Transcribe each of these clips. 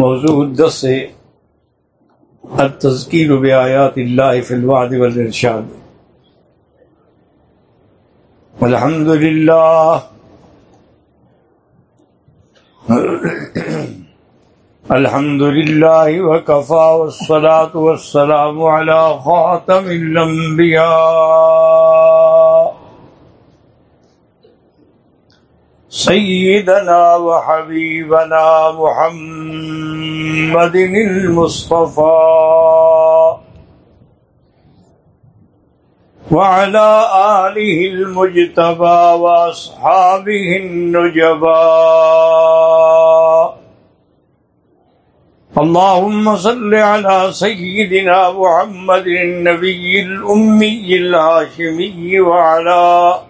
موضوع دس سے التذکیر بآیات اللہ فی الوعد والارشاد۔ الحمد للہ الحمد لله وكفى والصلاة والسلام على خاتم الأنبياء سيدنا وحبيبنا محمد المصطفى وعلى آله المجتبى وأصحابه النجبى اللهم صل على سيدنا محمد النبي الأمي الهاشمي وعلى آله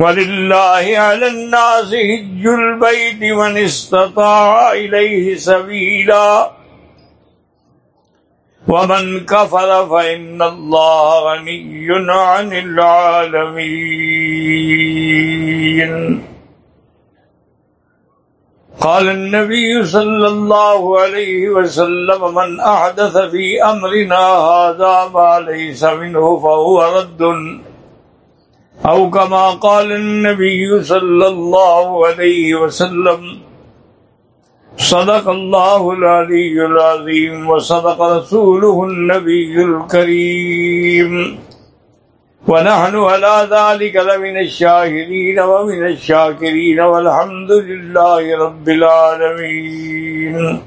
ولله على الناس هج البيت من استطاع إليه سبيلا ومن كفر فإن الله غني عن العالمين قال النبي صلى الله عليه وسلم من أحدث في أمرنا هذا ما ليس منه فهو رد أو كما قال النبي صلى الله عليه وسلم، صدق الله العلي العظيم وصدق رسوله النبي الكريم ونحن على ذلك لمن الشاهدين ومن الشاكرين والحمد لله رب العالمين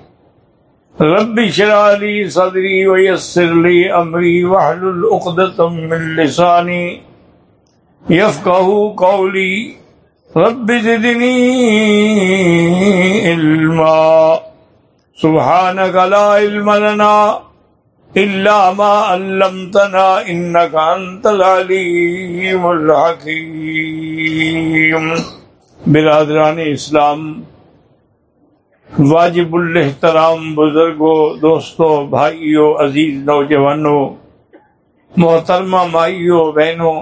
رب شرع لي صدري ويسر لي أمري وحل الأقدة من لساني يفقه قولي رب زدني علما. سبحانك لا علم لنا إلا ما علمتنا إنك أنت العليم الحكيم. برادران اسلام، واجب الاحترام بزرگوں دوستوں بھائیوں عزیز نوجوانوں محترمہ مائیوں بہنوں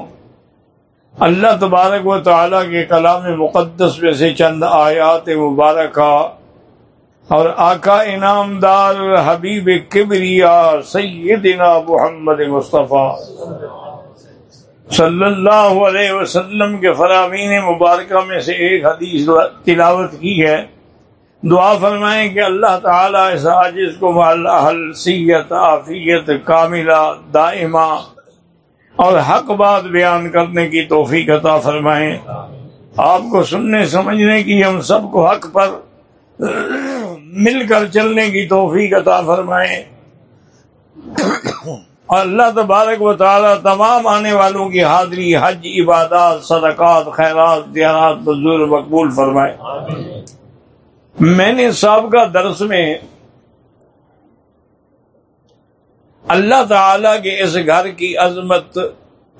اللہ تبارک و تعالیٰ کے کلام مقدس میں سے چند آیات مبارکہ اور آقا انعام دار حبیب کبریا سیدنا محمد مصطفیٰ صلی اللہ علیہ وسلم کے فرامین مبارکہ میں سے ایک حدیث تلاوت کی ہے۔ دعا فرمائیں کہ اللہ تعالیٰ اس عاجز کو سیت، عافیت، کاملہ، دائمہ اور حق بات بیان کرنے کی توفیق عطا فرمائیں۔ آپ کو سننے، سمجھنے کی ہم سب کو حق پر مل کر چلنے کی توفیق عطا فرمائیں۔ اور اللہ تبارک و تعالی تمام آنے والوں کی حاضری، حج، عبادات، صدقات، خیرات دیارات بزرگ مقبول فرمائے۔ میں نے سابقہ درس میں اللہ تعالی کے اس گھر کی عظمت،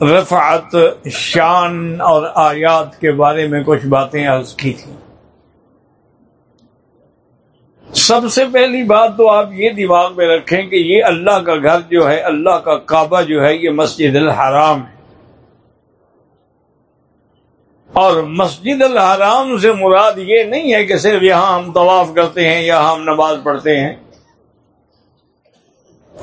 رفعت، شان اور آیات کے بارے میں کچھ باتیں عرض کی تھیں۔ سب سے پہلی بات تو آپ یہ دماغ میں رکھیں کہ یہ اللہ کا گھر جو ہے، اللہ کا کعبہ جو ہے، یہ مسجد الحرام ہے۔ اور مسجد الحرام سے مراد یہ نہیں ہے کہ صرف یہاں ہم طواف کرتے ہیں یا ہم نماز پڑھتے ہیں۔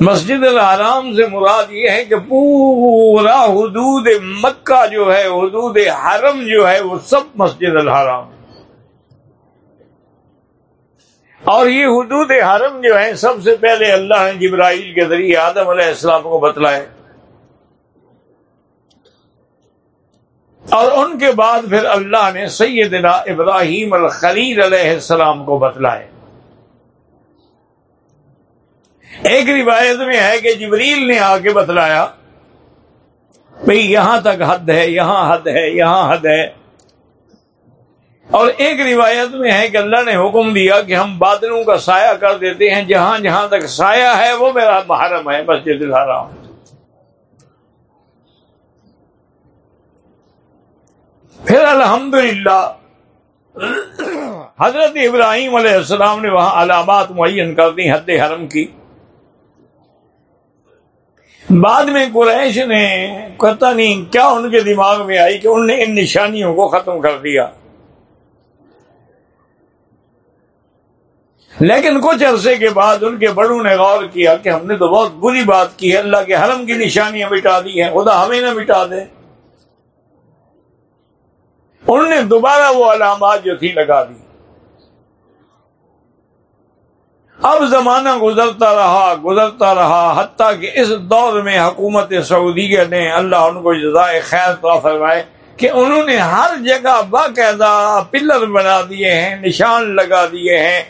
مسجد الحرام سے مراد یہ ہے کہ پورا حدود مکہ جو ہے، حدود حرم جو ہے، وہ سب مسجد الحرام اور یہ حدود حرم جو ہے سب سے پہلے اللہ نے جبرائیل کے ذریعے آدم علیہ السلام کو بتلائے۔ اور ان کے بعد پھر اللہ نے سیدنا ابراہیم الخلیل علیہ السلام کو بتلائے۔ ایک روایت میں ہے کہ جبریل نے آ کے بتلایا بھئی یہاں تک حد ہے، یہاں حد ہے، یہاں حد ہے۔ اور ایک روایت میں ہے کہ اللہ نے حکم دیا کہ ہم بادلوں کا سایہ کر دیتے ہیں، جہاں جہاں تک سایہ ہے وہ میرا محرم ہے، مسجد الحرام۔ پھر الحمدللہ، حضرت ابراہیم علیہ السلام نے وہاں علامات معین کر دی، حد حرم کی۔ بعد میں قریش نے پتا نہیں کیا ان کے دماغ میں آئی کہ انہوں نے ان نشانیوں کو ختم کر دیا۔ لیکن کچھ عرصے کے بعد ان کے بڑوں نے غور کیا کہ ہم نے تو بہت بری بات کی ہے، اللہ کے حرم کی نشانیاں مٹا دی ہیں، خدا ہمیں نہ مٹا دے۔ انہوں نے دوبارہ وہ علامات جو تھی لگا دی۔ اب زمانہ گزرتا رہا گزرتا رہا، حتیٰ کہ اس دور میں حکومت سعودیہ نے اللہ ان کو جزائے خیر طرح فرمائے کہ انہوں نے ہر جگہ باقاعدہ پلر بنا دیے ہیں، نشان لگا دیے ہیں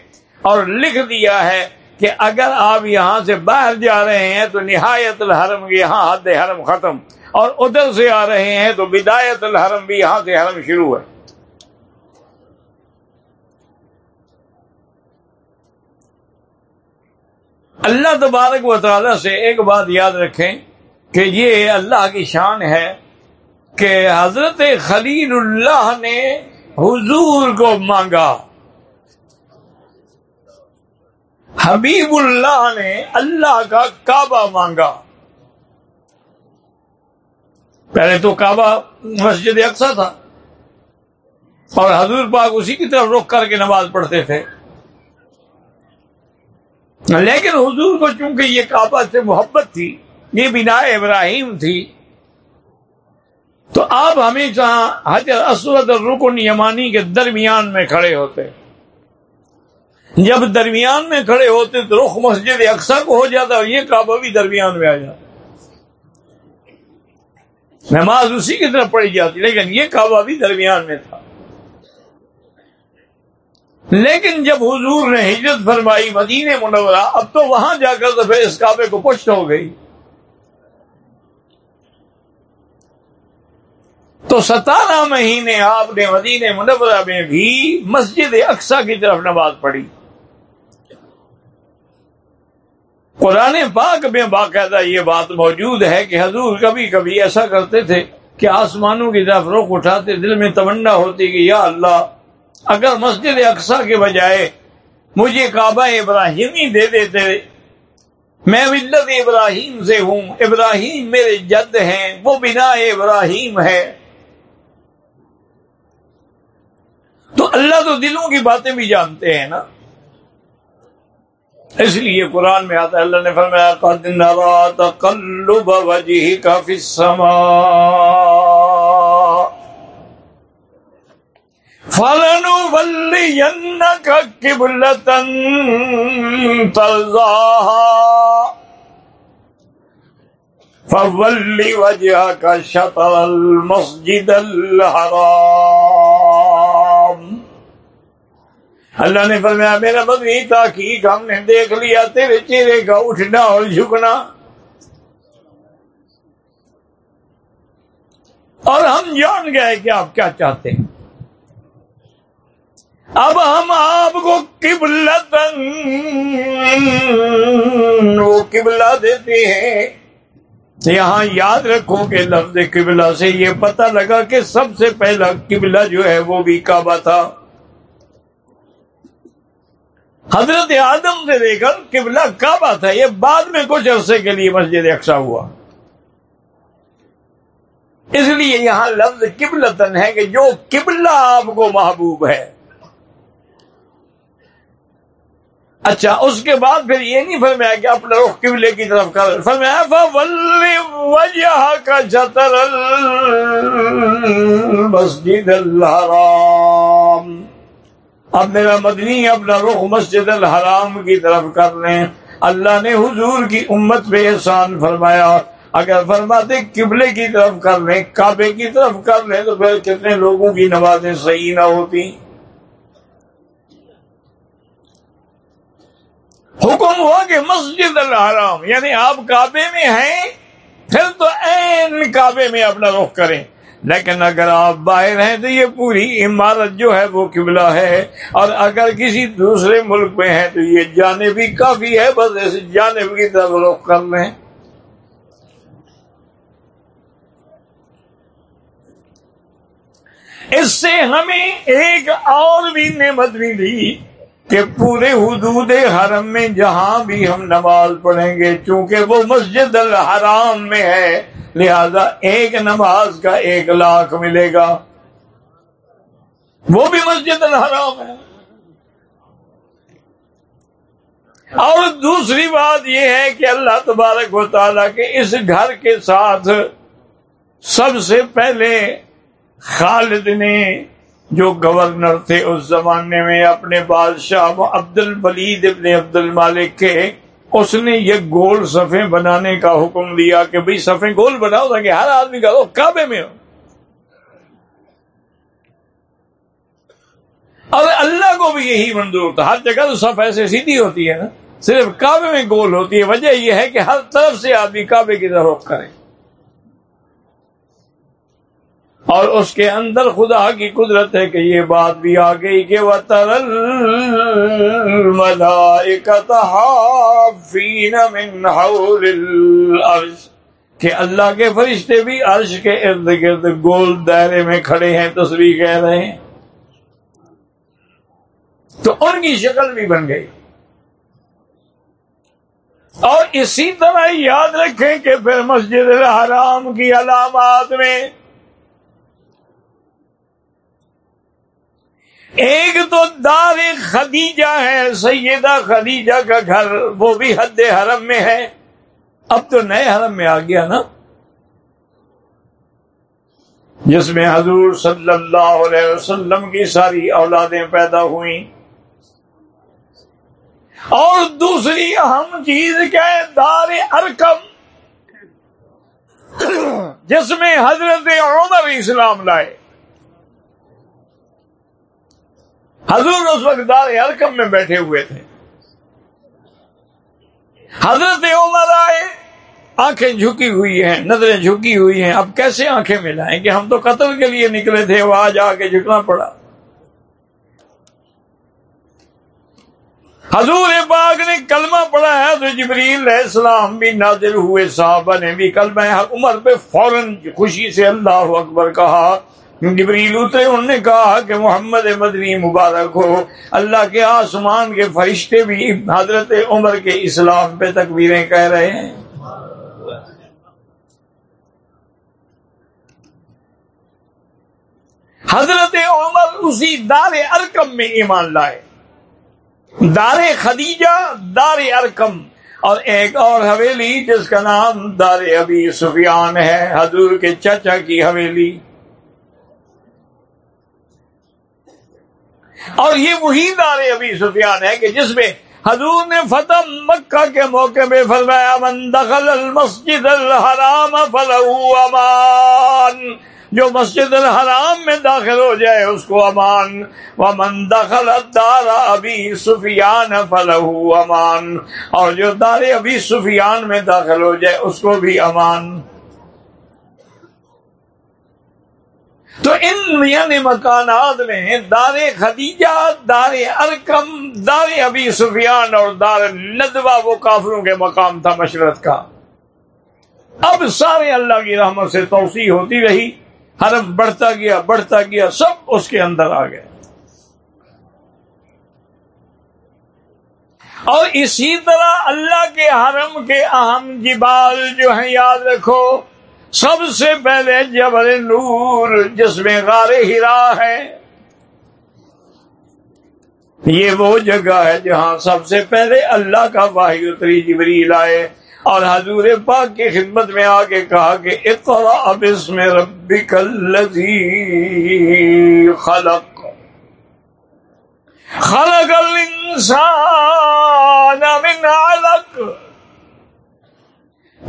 اور لکھ دیا ہے کہ اگر آپ یہاں سے باہر جا رہے ہیں تو نہایت الحرم یہاں حد حرم ختم اور ادھر سے آ رہے ہیں تو بدایت الحرم بھی یہاں سے حرم شروع ہے۔ اللہ تبارک و تعالی سے ایک بات یاد رکھیں کہ یہ اللہ کی شان ہے کہ حضرت خلیل اللہ نے حضور کو مانگا۔ حبیب اللہ نے اللہ کا کعبہ مانگا۔ پہلے تو کعبہ مسجد اقسا تھا اور حضور پاک اسی کی طرف رخ کر کے نماز پڑھتے تھے۔ لیکن حضور کو چونکہ یہ کعبہ سے محبت تھی، یہ بنا ابراہیم تھی، تو آپ ہمیشہ حجر اسود اور رکن یمانی کے درمیان میں کھڑے ہوتے۔ جب درمیان میں کھڑے ہوتے تو رخ مسجد اقسا کو ہو جاتا اور یہ کعبہ بھی درمیان میں آ جاتا۔ نماز اسی کی طرف پڑی جاتی، لیکن یہ کعبہ بھی درمیان میں تھا۔ لیکن جب حضور نے ہجرت فرمائی مدینہ منورہ، اب تو وہاں جا کر تو پھر اس کعبے کو پشت ہو گئی۔ تو ستارہ مہینے آپ نے مدینہ منورہ میں بھی مسجد اقسا کی طرف نماز پڑھی۔ قرآن پاک میں باقاعدہ یہ بات موجود ہے کہ حضور کبھی کبھی ایسا کرتے تھے کہ آسمانوں کی طرف رخ اٹھاتے، دل میں تمنا ہوتی کہ یا اللہ اگر مسجد اقسا کے بجائے مجھے کعبہ ابراہیمی دے دیتے، میں ملت ابراہیم سے ہوں، ابراہیم میرے جد ہیں، وہ بنا ابراہیم ہے۔ تو اللہ تو دلوں کی باتیں بھی جانتے ہیں نا۔ اس لیے قرآن میں آتا ہے، اللہ نے فرمایا، قد نرا تقلب وجهك في السماء۔ فلنولينك قبلة ترضاها فول وجهك شطر المسجد الحرام اللہ نے فرمایا میرا بدنی تاکیق ہم نے دیکھ لیا تیرے چہرے کا اٹھنا اور جھکنا اور ہم جان گئے کہ آپ کیا چاہتے ہیں اب ہم آپ کو قبلت وہ قبلہ دیتے ہیں۔ یہاں یاد رکھو کہ لفظ قبلہ سے یہ پتہ لگا کہ سب سے پہلا قبلہ جو ہے وہ بھی کعبہ تھا۔ حضرت آدم سے لے کر قبلہ کعبہ تھا۔ یہ بعد میں کچھ عرصے کے لیے مسجد اقسا ہوا۔ اس لیے یہاں لفظ قبلتن ہے کہ جو قبلہ آپ کو محبوب ہے۔ اچھا اس کے بعد پھر یہ نہیں فرمایا کہ اپنے رخ قبلے کی طرف کر۔ فرمایا وجہ کا جتر مسجد اللہ اب میرا مدنی اپنا رخ مسجد الحرام کی طرف کر لیں۔ اللہ نے حضور کی امت پہ احسان فرمایا۔ اگر فرماتے قبلے کی طرف کر لیں، کعبے کی طرف کر لیں تو پھر کتنے لوگوں کی نمازیں صحیح نہ ہوتی حکم ہوا کہ مسجد الحرام یعنی آپ کعبے میں ہیں، پھر تو این کعبے میں اپنا رخ کریں۔ لیکن اگر آپ باہر ہیں تو یہ پوری عمارت جو ہے وہ قبلہ ہے۔ اور اگر کسی دوسرے ملک میں ہے تو یہ جانے بھی کافی ہے، بس ایسے جانب کی طرف رخ کر لیں۔ اس سے ہمیں ایک اور بھی نعمت ملی۔ کہ پورے حدود حرم میں جہاں بھی ہم نماز پڑھیں گے، چونکہ وہ مسجد الحرام میں ہے، لہذا ایک نماز کا ایک لاکھ ملے گا۔ وہ بھی مسجد الحرام ہے۔ اور دوسری بات یہ ہے کہ اللہ تبارک و تعالیٰ کے اس گھر کے ساتھ سب سے پہلے خالد نے جو گورنر تھے اس زمانے میں اپنے بادشاہ عبد الولید ابن عبد المالک کے، اس نے یہ گول صفے بنانے کا حکم دیا کہ بھئی صفے گول بناؤ تاکہ ہر آدمی کا کعبے میں ہو۔ اور اللہ کو بھی یہی منظور تھا۔ ہر جگہ تو صف ایسے سیدھی ہوتی ہے نا۔ صرف کعبے میں گول ہوتی ہے۔ وجہ یہ ہے کہ ہر طرف سے آدمی کعبے کی طرف کریں اور اس کے اندر خدا کی قدرت ہے کہ یہ بات بھی آ گئی کہ وہ ترل کہ اللہ کے فرشتے بھی عرش کے ارد گرد گول دائرے میں کھڑے ہیں، تصویر کہہ رہے ہیں۔ تو ان کی شکل بھی بن گئی۔ اور اسی طرح یاد رکھیں کہ پھر مسجد الحرام کی علامات میں ایک تو دار خدیجہ ہے، سیدہ خدیجہ کا گھر، وہ بھی حد حرم میں ہے۔ اب تو نئے حرم میں آ گیا نا۔ جس میں حضور صلی اللہ علیہ وسلم کی ساری اولادیں پیدا ہوئیں۔ اور دوسری اہم چیز کیا ہے، دار ارکم۔ جس میں حضرت عمر اسلام لائے۔ حضور اس وقت دار ارکم میں بیٹھے ہوئے تھے۔ حضرت عمر آئے، آنکھیں جھکی ہوئی ہیں، نظریں جھکی ہوئی ہیں۔ اب کیسے آنکھیں ملائیں کہ ہم تو قتل کے لیے نکلے تھے، وہ آج آ کے جھکنا پڑا۔ حضور پاک نے کلمہ پڑھا ہے تو جبریل علیہ السلام بھی نازل ہوئے، صحابہ نے بھی کلمہ عمر پہ فوراً خوشی سے اللہ اکبر کہا جبریل اترے، انہوں نے کہا کہ محمد مدنی مبارک ہو۔ اللہ کے آسمان کے فرشتے بھی حضرت عمر کے اسلام پہ تکبیریں کہہ رہے ہیں۔ حضرت عمر اسی دار ارکم میں ایمان لائے۔ دار خدیجہ، دار ارکم۔ اور ایک اور حویلی جس کا نام دار ابی سفیان ہے، حضور کے چچا کی حویلی۔ اور یہ وہی دار ابھی سفیان ہے کہ جس میں حضور نے فتح مکہ کے موقع میں فرمایا، من دخل المسجد الحرام فلو امان. جو مسجد الحرام میں داخل ہو جائے اس کو امان۔ و من دخل دار ابھی سفیان فلو امان. اور جو دار ابھی سفیان میں داخل ہو جائے اس کو بھی امان۔ تو ان یعنی مکانات میں دار خدیجہ، دار ارکم، دار ابی سفیان اور دار ندوا وہ کافروں کے مقام تھا مشرت کا۔ اب سارے اللہ کی رحمت سے توسیع ہوتی رہی۔ حرم بڑھتا گیا بڑھتا گیا، سب اس کے اندر آ گئے۔ اور اسی طرح اللہ کے حرم کے اہم جبال جو ہیں، یاد رکھو سب سے پہلے جبل نور جس میں غار ہرا ہے، یہ وہ جگہ ہے جہاں سب سے پہلے اللہ کا واحد اتری جبریل آئے اور حضور پاک کی خدمت میں آ کے کہا کہ اقرا اب اس میں ربی خلق۔ خلق الانسان من علق۔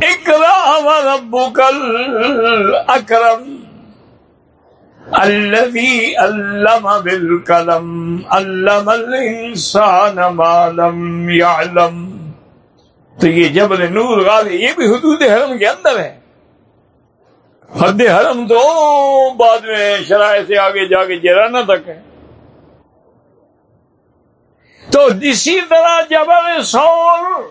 اقرا وربك الاكرم الذي علم بالقلم، علم الانسان ما لم يعلم. تو یہ جبل نور غالے یہ بھی حدود حرم کے اندر ہے۔ حد حرم تو بعد میں شرائع سے آگے جا کے جرانا تک ہے۔ تو اسی طرح جبل سور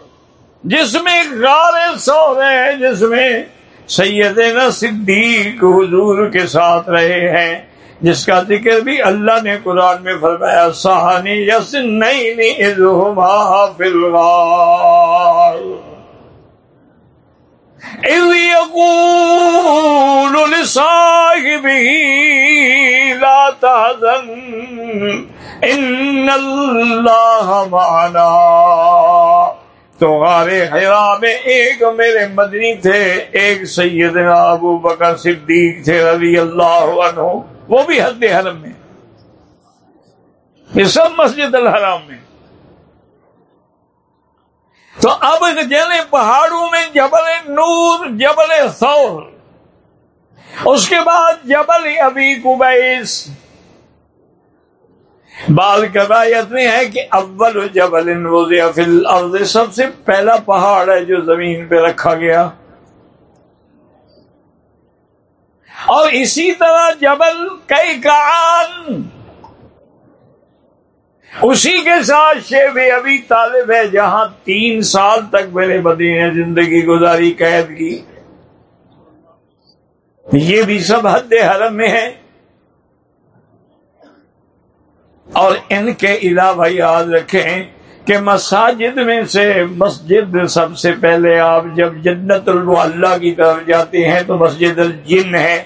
جس میں غار سور ہے، جس میں سیدنا صدیق حضور کے ساتھ رہے ہیں۔ جس کا ذکر بھی اللہ نے قرآن میں فرمایا سہانی یس نہیں فی الغار إذ يقول لصاحبه لا تحزن إن الله معنا تو غار حرا میں ایک میرے مدنی تھے، ایک سیدنا ابو بکر صدیق تھے رضی اللہ عنہ، وہ بھی حد حرم میں۔ یہ سب مسجد الحرام میں۔ تو اب جیسے پہاڑوں میں جبل نور، جبل سور اس کے بعد جبل ابھی کبیس بال قبایت میں ہے کہ اول جبل فی الارض، سب سے پہلا پہاڑ ہے جو زمین پہ رکھا گیا۔ اور اسی طرح جبل کئی کان۔ اسی کے ساتھ شیب ابھی طالب ہے، جہاں تین سال تک میرے بدی نے زندگی گزاری، قید کی۔ یہ بھی سب حد حرم میں ہے۔ اور ان کے علاوہ یاد رکھیں کہ مساجد میں سے مسجد سب سے پہلے آپ جب جنت اللہ کی طرف جاتے ہیں تو مسجد الجن ہے۔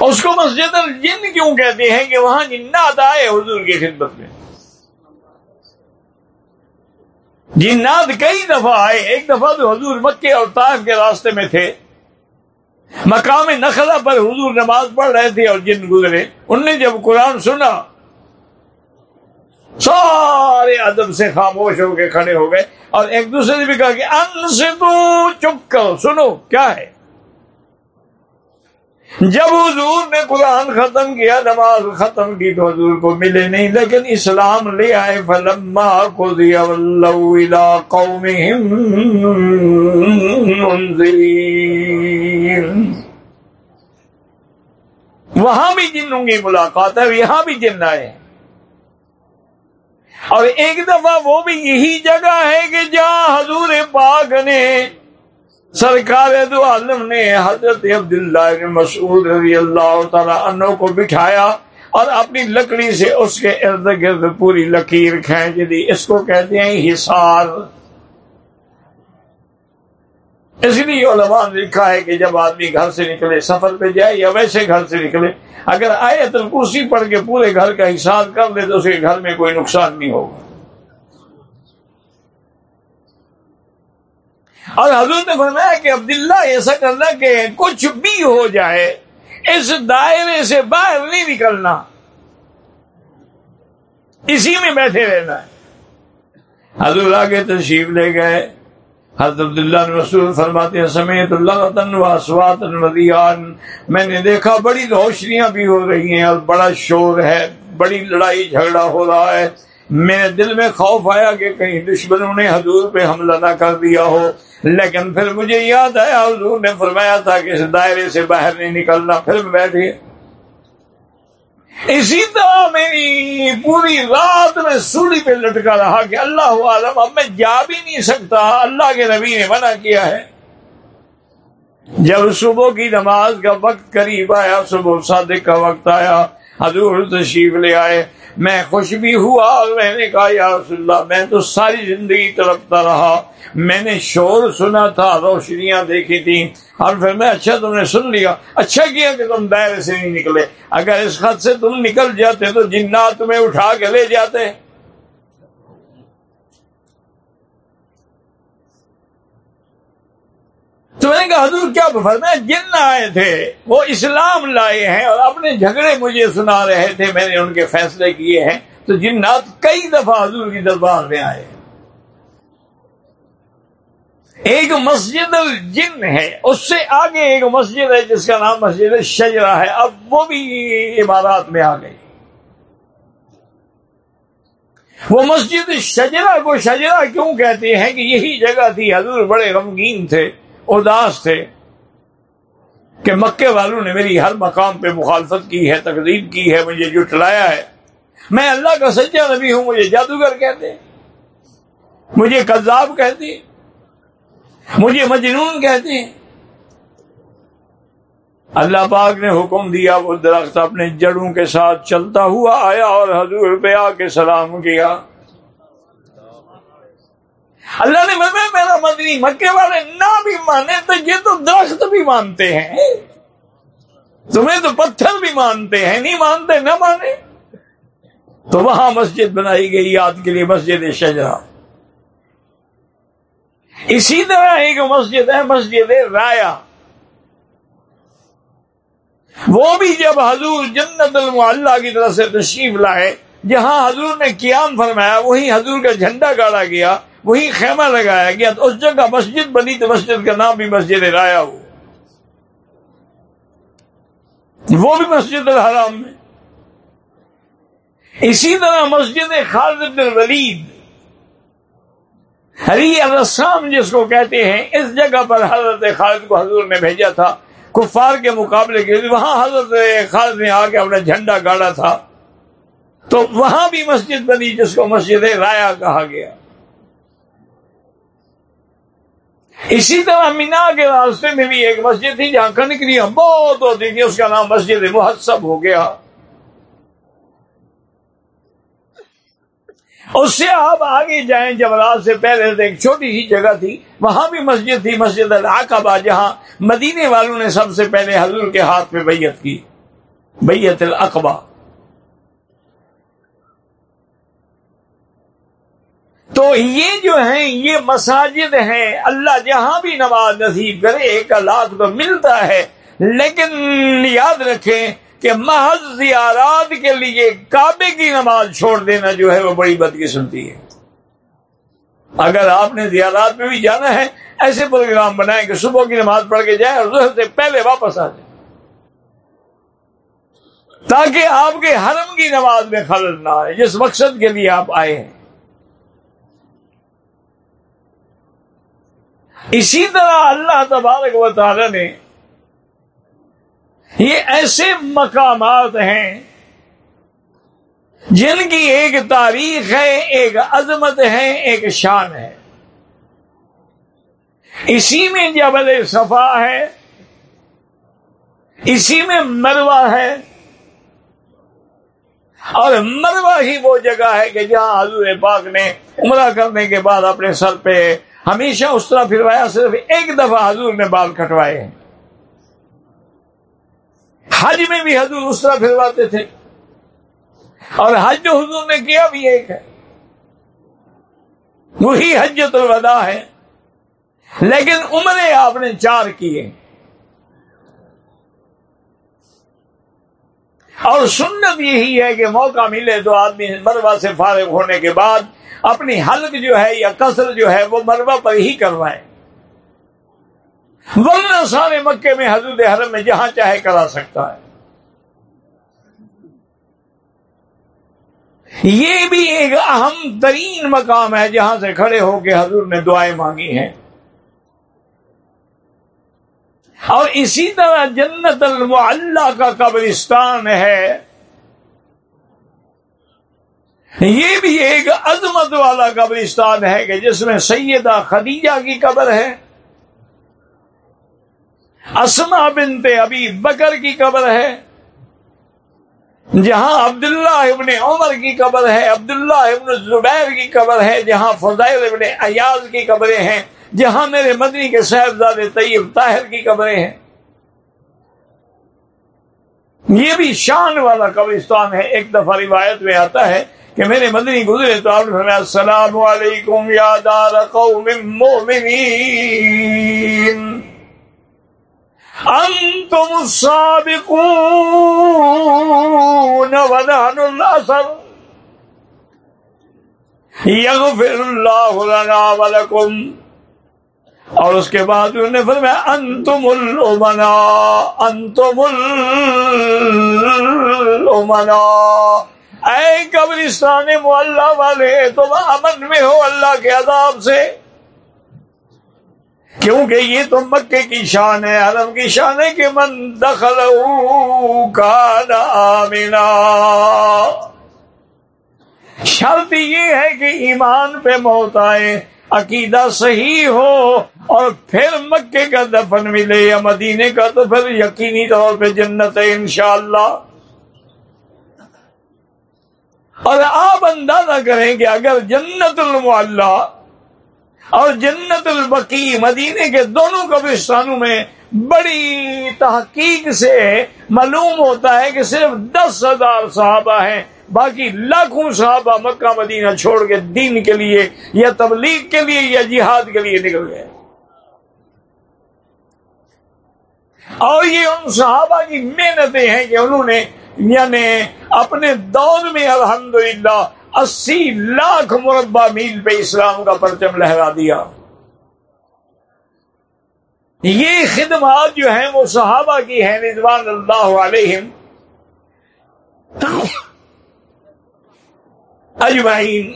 اس کو مسجد الجن کیوں کہتے ہیں کہ وہاں جنات آئے حضور کی خدمت میں؟ جنات کئی دفعہ آئے، ایک دفعہ تو حضور مکے اور طائف کے راستے میں تھے۔ مقام نخلا پر حضور نماز پڑھ رہے تھے اور جن گزرے ان نے جب قرآن سنا، سارے ادب سے خاموش ہو کے کھڑے ہو گئے اور ایک دوسرے نے بھی کہا کہ ان سے تو چپ کرو سنو، کیا ہے؟ جب حضور نے قرآن ختم کیا، نماز ختم کی تو حضور کو ملے نہیں، لیکن اسلام لے آئے، فلما کو دیا قوم وہاں بھی جنوں کی ملاقات ہے، یہاں بھی جن آئے۔ اور ایک دفعہ وہ بھی یہی جگہ ہے کہ جہاں حضور پاک نے سرکار دو عالم نے حضرت عبداللہ مسعود رضی اللہ تعالی عنہ کو بٹھایا اور اپنی لکڑی سے اس کے ارد گرد پوری لکیر کھینچ دی۔ اس کو کہتے ہیں حصار۔ اس لیے علماء نے لکھا ہے کہ جب آدمی گھر سے نکلے، سفر پہ جائے یا ویسے گھر سے نکلے، اگر آئے تو کرسی پڑھ کے پورے گھر کا حساب کر لے تو اس کے گھر میں کوئی نقصان نہیں ہوگا۔ اور حضرت نے فرمایا کہ عبداللہ ایسا کرنا کہ کچھ بھی ہو جائے، اس دائرے سے باہر نہیں نکلنا۔ اسی میں بیٹھے رہنا ہے۔ حضرت آگے تشریف لے گئے۔ حضرت عبداللہ رسول فرماتے ہیں، سمیت اللہ واسوات ودیان میں نے دیکھا بڑی روشنیاں بھی ہو رہی ہیں اور بڑا شور ہے، بڑی لڑائی جھگڑا ہو رہا ہے۔ میرے دل میں خوف آیا کہ کہیں دشمنوں نے حضور پہ حملہ نہ کر دیا ہو۔ لیکن پھر مجھے یاد آیا، حضور نے فرمایا تھا کہ اس دائرے سے باہر نہیں نکلنا، پھر میں بیٹھ اسی طرح میری پوری رات میں سوڑی پہ لٹکا رہا کہ اللہ عالم، اب میں جا بھی نہیں سکتا۔ اللہ کے نبی نے منع کیا ہے۔ جب صبح کی نماز کا وقت قریب آیا، صبح صادق کا وقت آیا حضور تشریف لے آئے۔ میں خوش بھی ہوا۔ اور میں نے کہا، یا رسول اللہ، میں تو ساری زندگی تڑپتا رہا۔ میں نے شور سنا تھا، روشنیاں دیکھی تھی۔ اور پھر میں اچھا تم نے سن لیا۔ اچھا کیا کہ تم دائرے سے نہیں نکلے۔ اگر اس خط سے تم نکل جاتے تو جنات تمہیں اٹھا کے لے جاتے۔ تو میں نے کہا، حضور کیا فرمایا؟ جن آئے تھے، وہ اسلام لائے ہیں اور اپنے جھگڑے مجھے سنا رہے تھے، میں نے ان کے فیصلے کیے ہیں۔ تو جنات کئی دفعہ حضور کی دربار میں آئے۔ ایک مسجد الجن ہے، اس سے آگے ایک مسجد ہے، جس کا نام مسجد شجرا ہے۔ اب وہ بھی عمارات میں آ گئی۔ وہ مسجد شجرا کو شجرا کیوں کہتے ہیں؟ کہ یہی جگہ تھی، حضور بڑے غمگین تھے۔ اداس تھے کہ مکے والوں نے میری ہر مقام پہ مخالفت کی ہے تقریب کی ہے، مجھے جٹلایا ہے۔ میں اللہ کا سچا نبی ہوں، مجھے جادوگر کہتے ہیں۔ مجھے کذاب کہتے ہیں۔ مجھے مجنون کہتے ہیں۔ اللہ پاک نے حکم دیا، وہ درخت اپنے جڑوں کے ساتھ چلتا ہوا آیا اور حضور پہ آ کے سلام کیا۔ اللہ نے میرا مدنی مکے والے نہ بھی مانے تو یہ تو درخت بھی مانتے ہیں۔ تمہیں تو پتھر بھی مانتے ہیں، نہیں مانتے، نہ مانے تو وہاں مسجد بنائی گئی، یاد کے لیے مسجد شجرا اسی طرح ایک مسجد ہے، مسجد رایا وہ بھی جب حضور جنت المعلہ کی طرف سے تشریف لائے، جہاں حضور نے قیام فرمایا، وہی حضور کا جھنڈا گاڑا گیا۔ وہی خیمہ لگایا گیا تو اس جگہ مسجد بنی تو مسجد کا نام بھی مسجد رایا ہو وہ بھی مسجد الحرام میں۔ اسی طرح مسجد خالد بن ولید ہری السلام جس کو کہتے ہیں، اس جگہ پر حضرت خالد کو حضور نے بھیجا تھا۔ کفار کے مقابلے کے وہاں حضرت خالد نے آ کے اپنا جھنڈا گاڑا تھا۔ تو وہاں بھی مسجد بنی جس کو مسجد رایا کہا گیا۔ اسی طرح مینا کے راستے میں بھی ایک مسجد تھی جہاں کنکریاں بہت ہوتی تھی، اس کا نام مسجد محسب ہو گیا۔ اس سے آپ آگے جائیں، جب سے پہلے سے ایک چھوٹی سی جگہ تھی، وہاں بھی مسجد تھی، مسجد العقبہ، جہاں مدینے والوں نے سب سے پہلے حضور کے ہاتھ میں بیعت کی، بیعت العقبہ تو یہ جو ہیں، یہ مساجد ہیں، اللہ جہاں بھی نماز نصیب کرے، ایک اللہ تو ملتا ہے۔ لیکن یاد رکھیں کہ محض زیارات کے لیے کعبے کی نماز چھوڑ دینا جو ہے، وہ بڑی بدقسمتی ہے۔ اگر آپ نے زیارات میں بھی جانا ہے، ایسے پروگرام بنائیں کہ صبح کی نماز پڑھ کے جائیں اور سے پہلے واپس آ جائیں۔ تاکہ آپ کے حرم کی نماز میں خلل نہ آئے، جس مقصد کے لیے آپ آئے ہیں۔ اسی طرح اللہ تبارک و تعالی نے یہ ایسے مقامات ہیں جن کی ایک تاریخ ہے، ایک عظمت ہے، ایک شان ہے۔ اسی میں جبل صفا ہے، اسی میں مروا ہے۔ اور مروا ہی وہ جگہ ہے کہ جہاں حضور پاک نے عمرہ کرنے کے بعد اپنے سر پہ ہمیشہ اس طرح پھروایا، صرف ایک دفعہ حضور نے بال کٹوائے۔ ہیں حج میں بھی حضور اس طرح پھرواتے تھے۔ اور حج جو حضور نے کیا بھی ایک ہے۔ وہی حجت الوداع ہے۔ لیکن عمرے آپ نے چار کیے۔ اور سنت یہی ہے کہ موقع ملے تو آدمی مروا سے فارغ ہونے کے بعد اپنی حلق جو ہے یا کثر جو ہے وہ مروا پر ہی کروائے۔ ورنہ سارے مکے میں حضرت حرم میں جہاں چاہے کرا سکتا ہے۔ یہ بھی ایک اہم ترین مقام ہے جہاں سے کھڑے ہو کے حضور نے دعائیں مانگی ہیں۔ اور اسی طرح جنت المعلہ کا قبرستان ہے۔ یہ بھی ایک عظمت والا قبرستان ہے کہ جس میں سیدہ خدیجہ کی قبر ہے۔ اسما بنت ابی بکر کی قبر ہے۔ جہاں عبداللہ ابن عمر کی قبر ہے، عبداللہ ابن زبیر کی قبر ہے، جہاں فضائل ابن ایاز کی قبریں ہیں۔ جہاں میرے مدنی کے صاحبزاد طیب طاہر کی قبریں ہیں۔ یہ بھی شان والا قبرستان ہے۔ ایک دفعہ روایت میں آتا ہے کہ میرے مدنی گزرے تو آپ نے السلام علیکم یا دار قوم مومنین۔ انتم السابقون ونحن الاثر یغفر اللہ لنا ولکم اور اس کے بعد انہوں نے فرمایا، انتم الامنا انتم الامنا۔ اے قبرستان معلہ والے، تم امن میں ہو اللہ کے عذاب سے۔ کیونکہ یہ تو مکے کی شان ہے، حرم کی شان ہے کہ من دخل آمنا۔ شرط یہ ہے کہ ایمان پہ موت آئے۔ عقیدہ صحیح ہو اور پھر مکے کا دفن ملے یا مدینے کا، تو پھر یقینی طور پہ جنت ہے انشاءاللہ۔ اور آپ اندازہ کریں کہ اگر جنت المعلہ اور جنت البقی مدینے کے دونوں قبرستانوں میں بڑی تحقیق سے معلوم ہوتا ہے کہ صرف دس ہزار صحابہ ہیں۔ باقی لاکھوں صحابہ مکہ مدینہ چھوڑ کے دین کے لیے یا تبلیغ کے لیے یا جہاد کے لیے نکل گئے۔ اور یہ ان صحابہ کی محنتیں ہیں کہ انہوں نے یعنی اپنے دور میں الحمدللہ اسی لاکھ مربع میل پہ اسلام کا پرچم لہرا دیا۔ یہ خدمات جو ہیں وہ صحابہ کی ہیں رضوان اللہ علیہم۔ اجمعین۔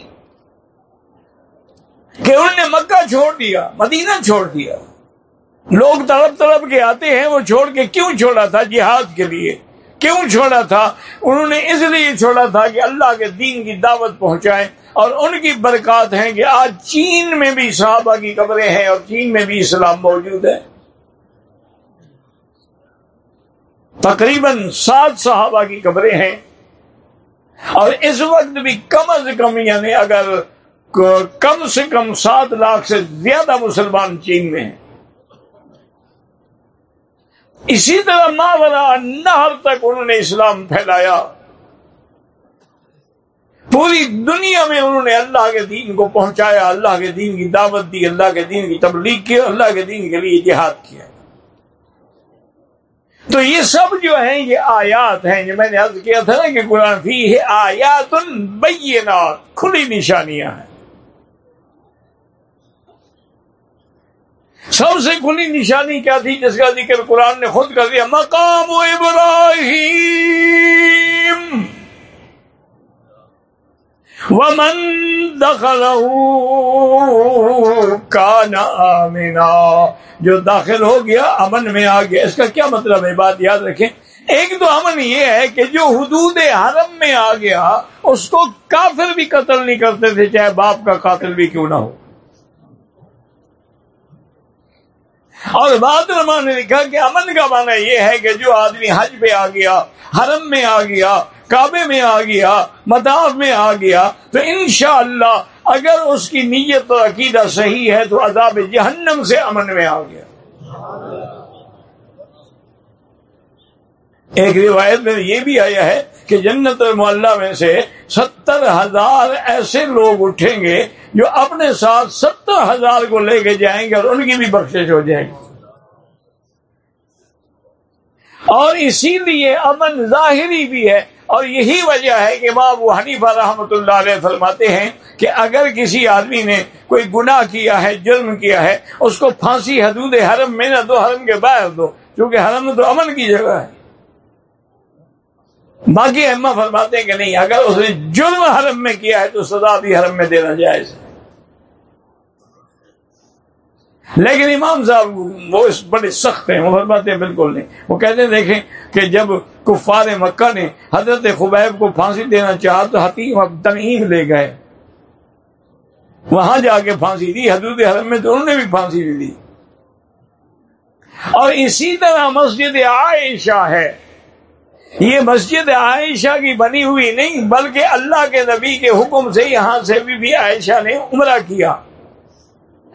کہ انہوں نے مکہ چھوڑ دیا، مدینہ چھوڑ دیا۔ لوگ تڑپ تڑپ کے آتے ہیں، وہ چھوڑ کے کیوں چھوڑا تھا جہاد کے لیے؟ کیوں چھوڑا تھا؟ انہوں نے اس لیے چھوڑا تھا کہ اللہ کے دین کی دعوت پہنچائیں۔ اور ان کی برکات ہیں کہ آج چین میں بھی صحابہ کی قبریں ہیں اور چین میں بھی اسلام موجود ہے۔ تقریباً سات صحابہ کی قبریں ہیں۔ اور اس وقت بھی کم از کم یعنی اگر کم سے کم سات لاکھ سے زیادہ مسلمان چین میں ہیں۔ اسی طرح ماورا نہر تک انہوں نے اسلام پھیلایا۔ پوری دنیا میں انہوں نے اللہ کے دین کو پہنچایا، اللہ کے دین کی دعوت دی، اللہ کے دین کی تبلیغ کی، اللہ کے دین کے لیے جہاد کیا۔ تو یہ سب جو ہیں، یہ آیات ہیں جو میں نے عرض کیا تھا نا کہ قرآن فی ہے آیات بینات، کھلی نشانیاں ہیں۔ سب سے کھلی نشانی کیا تھی، جس کا ذکر قرآن نے خود کر دیا، مقام ابراہیم۔ ومن دخلہ کان آمنا۔ جو داخل ہو گیا، امن میں آ گیا۔ اس کا کیا مطلب ہے؟ بات یاد رکھیں۔ ایک تو امن یہ ہے کہ جو حدود حرم میں آ گیا، اس کو کافر بھی قتل نہیں کرتے تھے، چاہے باپ کا قاتل بھی کیوں نہ ہو۔ اور بعد علماء نے لکھا کہ امن کا معنی یہ ہے کہ جو آدمی حج پہ آ گیا، حرم میں آ گیا کعبے میں آ گیا، مداف میں آ گیا، تو انشاءاللہ اگر اس کی نیت اور عقیدہ صحیح ہے تو عذاب جہنم سے امن میں آ گیا۔ ایک روایت میں یہ بھی آیا ہے کہ جنت المعلہ میں سے ستر ہزار ایسے لوگ اٹھیں گے جو اپنے ساتھ ستر ہزار کو لے کے جائیں گے اور ان کی بھی بخشش ہو جائے گی۔ اور اسی لیے امن ظاہری بھی ہے اور یہی وجہ ہے کہ ماں وہ حنیفہ رحمۃ اللہ علیہ فرماتے ہیں کہ اگر کسی آدمی نے کوئی گناہ کیا ہے، جرم کیا ہے، اس کو پھانسی حدود حرم میں نہ دو، حرم کے باہر دو، کیونکہ حرم تو امن کی جگہ ہے۔ باقی اما فرماتے ہیں کہ نہیں، اگر اس نے جرم حرم میں کیا ہے تو سزا بھی حرم میں دینا جائز ہے۔ لیکن امام صاحب وہ بڑے سخت ہیں، وہ فرماتے ہیں بالکل نہیں۔ وہ کہتے ہیں، دیکھیں کہ جب کفار مکہ نے حضرت خبیب کو پھانسی دینا چاہا تو حتیم تنیم لے گئے۔ وہاں جا کے پھانسی دی حضرت حرم میں تو انہوں نے بھی پھانسی دی۔ اور اسی طرح مسجد عائشہ ہے۔ یہ مسجد عائشہ کی بنی ہوئی نہیں بلکہ اللہ کے نبی کے حکم سے یہاں سے بھی, بھی عائشہ نے عمرہ کیا۔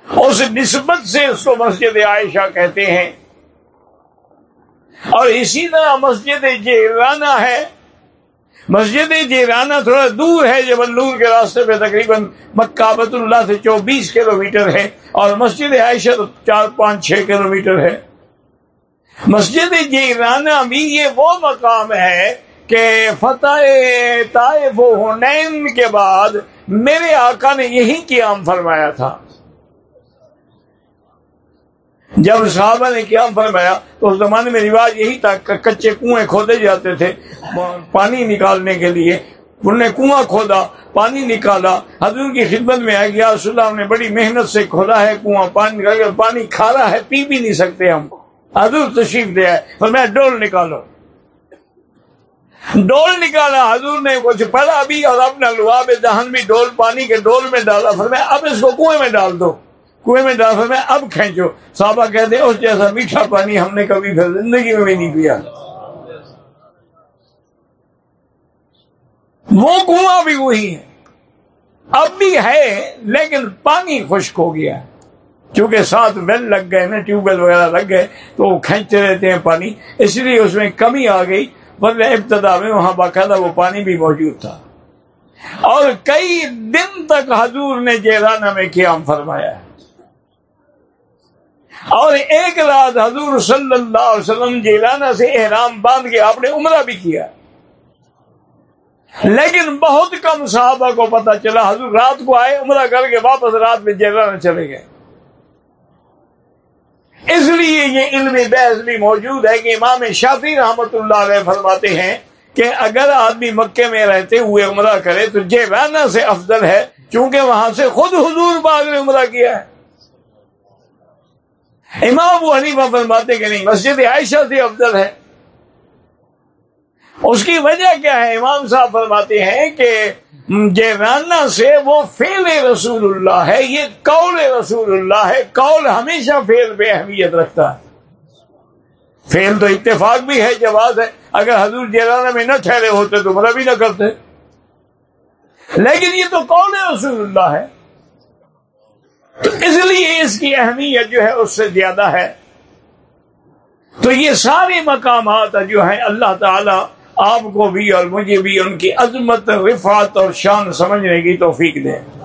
اس نسبت سے اس کو مسجد عائشہ کہتے ہیں۔ اور اسی طرح مسجد جیرانہ ہے۔ مسجد جیرانہ تھوڑا دور ہے جبل نور کے راستے پہ تقریباً مکابت اللہ سے چوبیس کلو میٹر ہے اور مسجد عائشہ تو چار پانچ چھ کلو میٹر ہے۔ مسجد جیرانہ بھی یہ وہ مقام ہے کہ فتح طائف و حنین کے بعد میرے آقا نے یہی قیام فرمایا تھا۔ جب صحابہ نے قیام فرمایا، تو اس زمانے میں رواج یہی تھا کہ کچے کنویں کھودے جاتے تھے پانی نکالنے کے لیے۔ انہوں نے کنواں کھودا، پانی نکالا۔ حضور کی خدمت میں آئے گیا اللہ نے بڑی محنت سے کھودا ہے کنواں پانی نکال پانی کھارا ہے، پی بھی نہیں سکتے ہم۔ حضور تشریف دیا ہے میں ڈول نکالو۔ ڈول نکالا حضور نے کچھ پڑا بھی اور اپنا لواب دہن بھی ڈول، پانی کے ڈول میں ڈالا۔ پھر میں اب اس کو کنویں میں ڈال دو۔ کنویں میں ڈال میں اب کھینچو۔ صحابہ کہتے اس جیسا میٹھا پانی ہم نے کبھی پھر زندگی میں بھی نہیں پیا۔ وہ کنواں بھی وہی ہے اب بھی ہے، لیکن پانی خشک ہو گیا۔ کیونکہ ساتھ ویل لگ گئے نا ٹیوب ویل وغیرہ لگ گئے، تو وہ کھینچتے رہتے ہیں پانی۔ اس لیے اس میں کمی آ گئی، ورنہ ابتدا میں وہاں باقاعدہ وہ پانی بھی موجود تھا۔ اور کئی دن تک حضور نے جیرانہ میں قیام فرمایا۔ ہے اور ایک رات حضور صلی اللہ علیہ وسلم جیلانہ سے احرام باندھ کے آپ نے عمرہ بھی کیا۔ لیکن بہت کم صحابہ کو پتا چلا حضور رات کو آئے عمرہ کر کے واپس رات میں جیلانہ چلے گئے۔ اس لیے یہ علم بحث بھی موجود ہے کہ امام شافی رحمت اللہ علیہ فرماتے ہیں کہ اگر آدمی مکے میں رہتے ہوئے عمرہ کرے تو جیوانہ سے افضل ہے کیونکہ وہاں سے خود حضور باغ نے عمرہ کیا ہے۔ امام ابو حنیفہ فرماتے کہ نہیں، مسجد عائشہ سے افضل ہے۔ اس کی وجہ کیا ہے؟ امام صاحب فرماتے ہیں کہ جیرانہ سے وہ فیل رسول اللہ ہے، یہ قول رسول اللہ ہے۔ قول ہمیشہ فیل پہ اہمیت رکھتا ہے۔ فیل تو اتفاق بھی ہے، جواز ہے۔ اگر حضور جیرانہ میں نہ ٹھہرے ہوتے تو مرا بھی نہ کرتے۔ لیکن یہ تو قول رسول اللہ ہے۔ تو اس لیے اس کی اہمیت جو ہے اس سے زیادہ ہے۔ تو یہ سارے مقامات جو ہیں اللہ تعالی آپ کو بھی اور مجھے بھی ان کی عظمت، رفعت اور شان سمجھنے کی توفیق دے۔